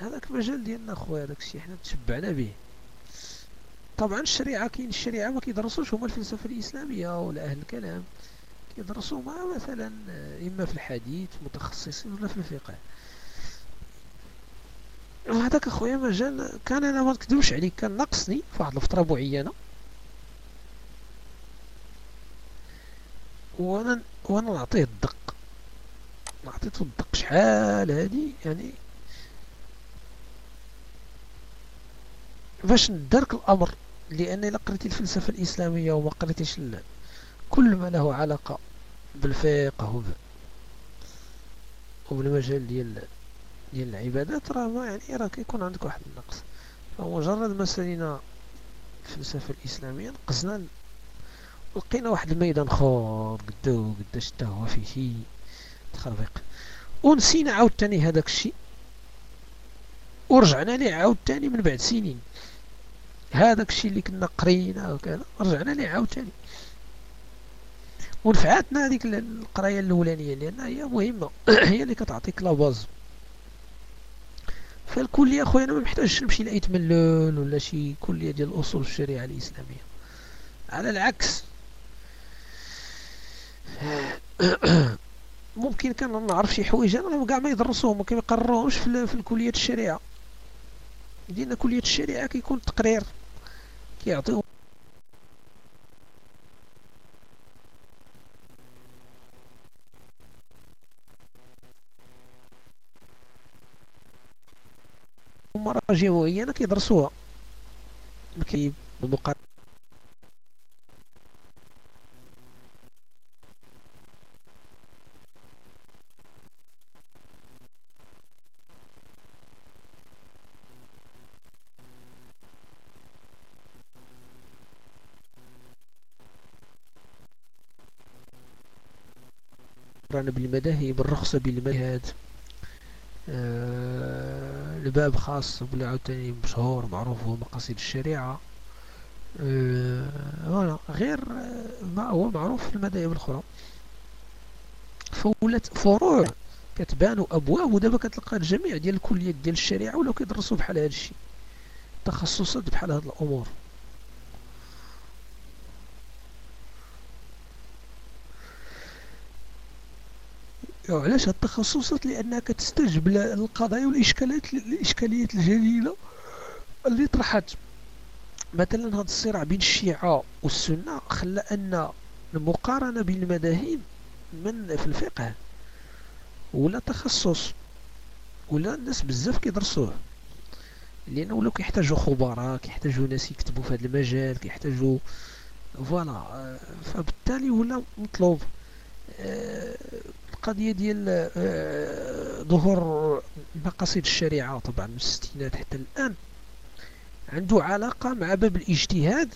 هذاك مجال ديالنا خويا هذاك الشيء حنا تشبعنا به. طبعا الشريعة كاين الشريعة ما كيدرسوش هما الفلسفة الإسلامية ولا أهل الكلام. كيدرسوا مثلا إما في الحديث متخصصين ولا في الفقه. وهذاك أخويا مجال كان أنا ما نكذبش عليك كان ناقصني في واحد الفترة معينة. وأنا وأنا نعطيه الدق. نعطيته الدق شحال هادي؟ يعني باش ندرك الأمر؟ لأن الا قريتي الفلسفة الإسلامية وما قريتيش كل ما له علاقة بالفقه وبالمجال ديال ديال العبادات راه ما يعني راه كيكون عندك واحد النقص. فمجرد ما سالينا الفلسفة الإسلامية نقصنا لقينا واحد الميدان خور قدو قداش حتى هو فيه شي تخربيق. ونسينا عاوتاني هذاك الشيء ورجعنا ليه عاوتاني من بعد سنين. هذاك الشيء اللي كنا قرينا وكذا رجعنا ليه عاوتاني. ونفعتنا هذيك القراية الأولانية لأن هي مهمة هي اللي كتعطيك لا باز فالكلية خويا أنا ما محتاجش نمشي لأي تملل ولا شي كلية ديال اصول الشريعة الإسلامية. على العكس ممكن كان نعرف شي حوايج أنا كاع ما يدرسوهم ما في, الكلية الشريعة. ديالنا كلية الشريعة كيكون تقرير. كيعطيو مراجع معينة كيدرسوها. كي بمقارنة بالمذاهب الرخصة بالمذهب آه الباب خاص ولا عاوتاني مشهور معروف هو مقاصد الشريعة. آه غير آه، ما هو معروف في المذاهب الأخرى. فولات فروع كتبان أبواب ودابا كتلقى الجميع ديال الكليات ديال الشريعة ولاو كيدرسوا بحال هذا الشيء تخصصات بحال هاد الأمور. علاش هاد التخصصات لانها كتستجب للقضايا والاشكالات الإشكاليات الجليلة اللي طرحت. مثلا هذا الصراع بين الشيعة والسنة خلى أن المقارنة بين المذاهب من في الفقه ولا تخصص ولا الناس بزاف كيدرسوه. لأنه ولاو كيحتاجوا خبراء كيحتاجوا ناس يكتبوا في هذا المجال كيحتاجوا فوالا. فبالتالي ولا مطلوب آه، القضية ديال آه، ظهور مقاصد الشريعة طبعا من الستينات حتى الآن. عنده علاقة مع باب الاجتهاد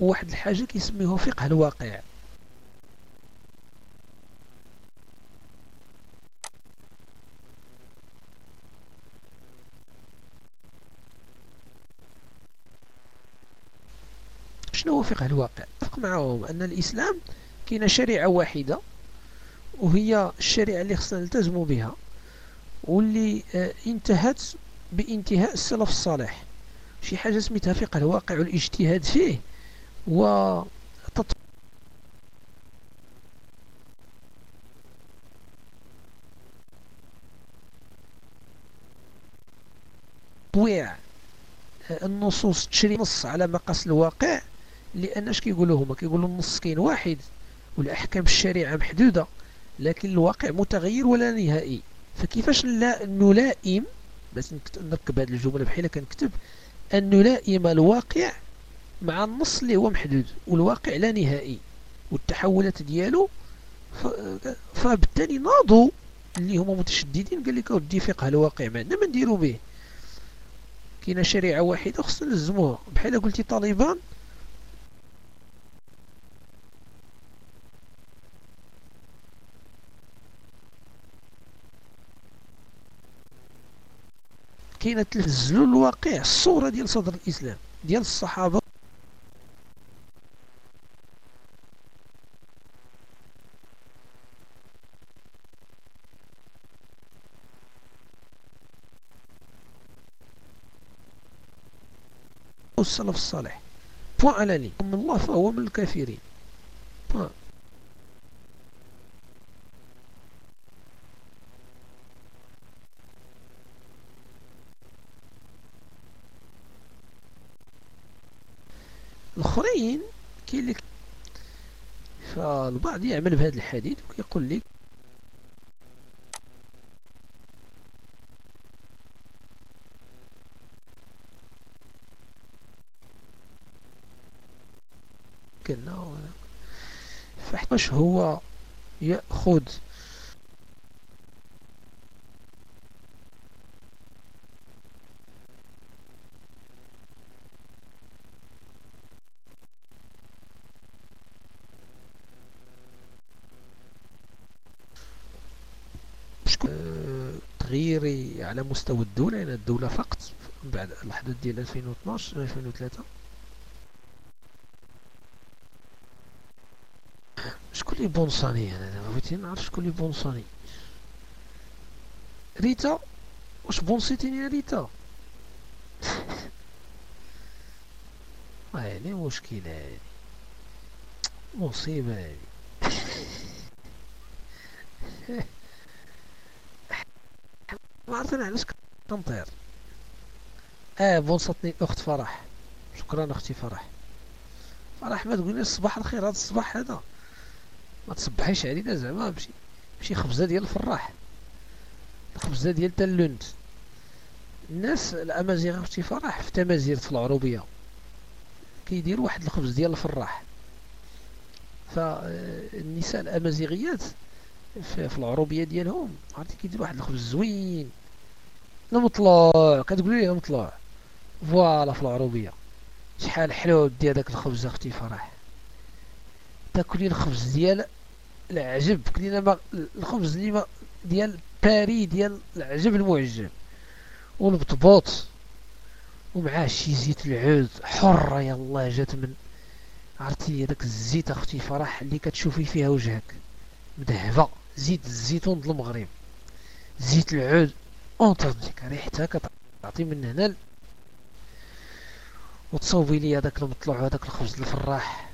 وواحد الحاجة كيسميه فقه الواقع. شنو هو فقه الواقع؟ اتفق معهم أن الإسلام كاين شريعة واحدة وهي الشريعة اللي خصنا نلتزموا بها واللي آه، انتهت بانتهاء السلف الصالح. شي حاجة سميتها فقه الواقع والاجتهاد فيه و تطويع آه، النصوص تشري نص على مقاس الواقع لأن اش كيقولوا هما؟ كيقولوا النص كاين واحد والأحكام الشريعة محدودة. لكن الواقع متغير ولا نهائي. فكيفاش نلائم؟ بس نركب هذه الجملة بحيث كنكتب أن نلائم الواقع مع النص اللي هو محدود والواقع لا نهائي. والتحولات ديالو فبالتالي ناضوا اللي هما متشددين. قال لك ودي فقه الواقع ما عندنا ما نديرو به. كاينة شريعة واحدة خصنا نلزموها. بحال قلتي طالبان كاينة تنزلوا الواقع الصورة ديال صدر الإسلام ديال الصحابة. والسلف الصالح. بوان على لي من الله فهو من الكافرين. بوان الاخرين كاين لك فالبعض يعمل بهذا الحديث ويقول لك كنا. فاش هو يأخذ تغييري على مستوى الدولة يعني الدولة فقط بعد الأحداث ديال 2012 2003 شكون اللي بونصاني؟ أنا بغيتي نعرف شكون اللي بونصاني. ريتا؟ واش بونصيتيني يا ريتا؟ يعني مشكلة هادي؟ مصيبة هادي. أنا علاش كنطير آه بونصتني الاخت فرح. شكرا أختي فرح. فرح ما تقولي الصباح الخير هذا الصباح هذا. ما تصبحيش علينا زعما مشي مشي خبزة ديال الفراح الخبزه ديال تالونت الناس الأمازيغ أختي فرح في تمازير في العروبية. كيديروا واحد الخبز ديال الفراح فالنساء الأمازيغيات في العروبية ديالهم. عرفتي كيديروا واحد الخبز زوين. المطلوع كتقولي لي المطلوع فوالا في العروبية. شحال حلو ديال داك الخبز أختي فرح. تاكلي الخبز ديال العجب. كلينا الخبز اللي ما ديال باري ديال العجب المعجب. والبطبوط. ومعاه شي زيت العود. حرة يلا جات من عرفتي هذاك الزيت أختي فرح اللي كتشوفي فيها وجهك. مذهبة زيت الزيتون د المغرب. زيت العود اونترديك ريحتها كتعطي من هنا وتصوبي لي هذاك المطلوع وهذاك الخبز الفراح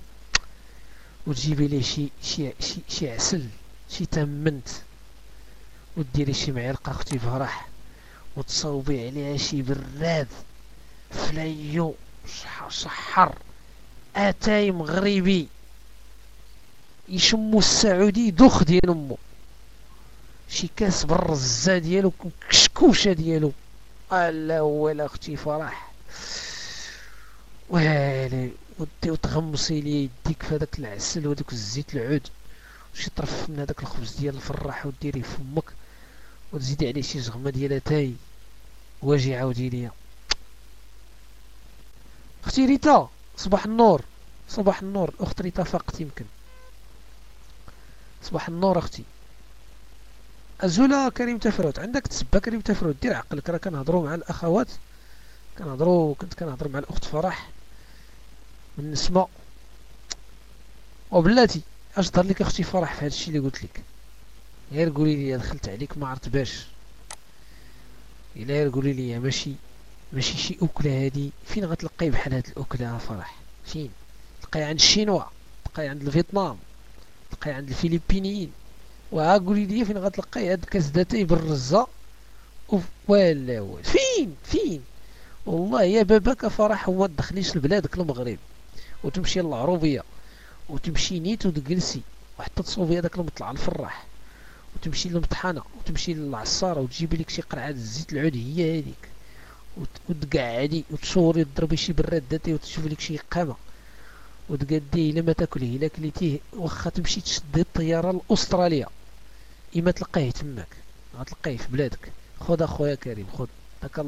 وتجيبي ليه شي شي شي, شي عسل شي تمنت وديري شي معلقة أختي فرح وتصوبي عليها شي براد فليو شحر آتاي مغربي. يشمو السعودي دخ ديال أمو. شي كاس بالرزه ديالو كشكوشة ديالو. الله هو أختي فرح. ويلي ودي وتغمسي لي يديك في هذاك العسل وهذاك الزيت العود. وشي طرف من هذاك الخبز ديال الفراح وديريه فمك وتزيدي عليه شي زغمة ديال أتاي. واجي عاودي ليا. أختي ريتا صباح النور. صباح النور. الاخت ريتا فاقت يمكن. صباح النور أختي. أزولا كريم تفروت عندك تسبه كريم تفروت دير عقلك. راه كنهضروا مع الأخوات. كنهضروا كنت كنهضر مع الأخت فرح. من نسمة وبلاتي أش ظهر لك أختي فرح في هادشي اللي قلت لك؟ غير قولي لي دخلت عليك ما عرفت باش. إلا غير قولي لي ماشي ماشي شي أكلة هادي. فين غتلقاي بحال هاد الأكلة فرح؟ فين؟ تلقاي عند الشينوا تلقاي عند الفيتنام تلقاي عند الفلبينيين وها قولي لي فين غتلقاي هاد كاس داتاي بالرزة؟ ولا فين؟ فين؟ والله يا باباك فرح هو تدخليش لبلادك المغرب. وتمشي للعروبية. وتمشي نيت وتجلسي وحتى تصوفي هذاك المطلوع الفراح وتمشي للمطحنة. وتمشي للعصارة. وتجيبي لك شي قرعة زيت العود هي هذيك. وتقعدي وتصوري تضربي شي براداتي وتشوفي لك شي قامة. وتقديه إلا ما تاكليه إلا كليتيه. واخا تمشي تشدي الطيارة لأستراليا. إما تلقاه تماك غتلقاه في بلادك. خذ أخويا كريم خذ.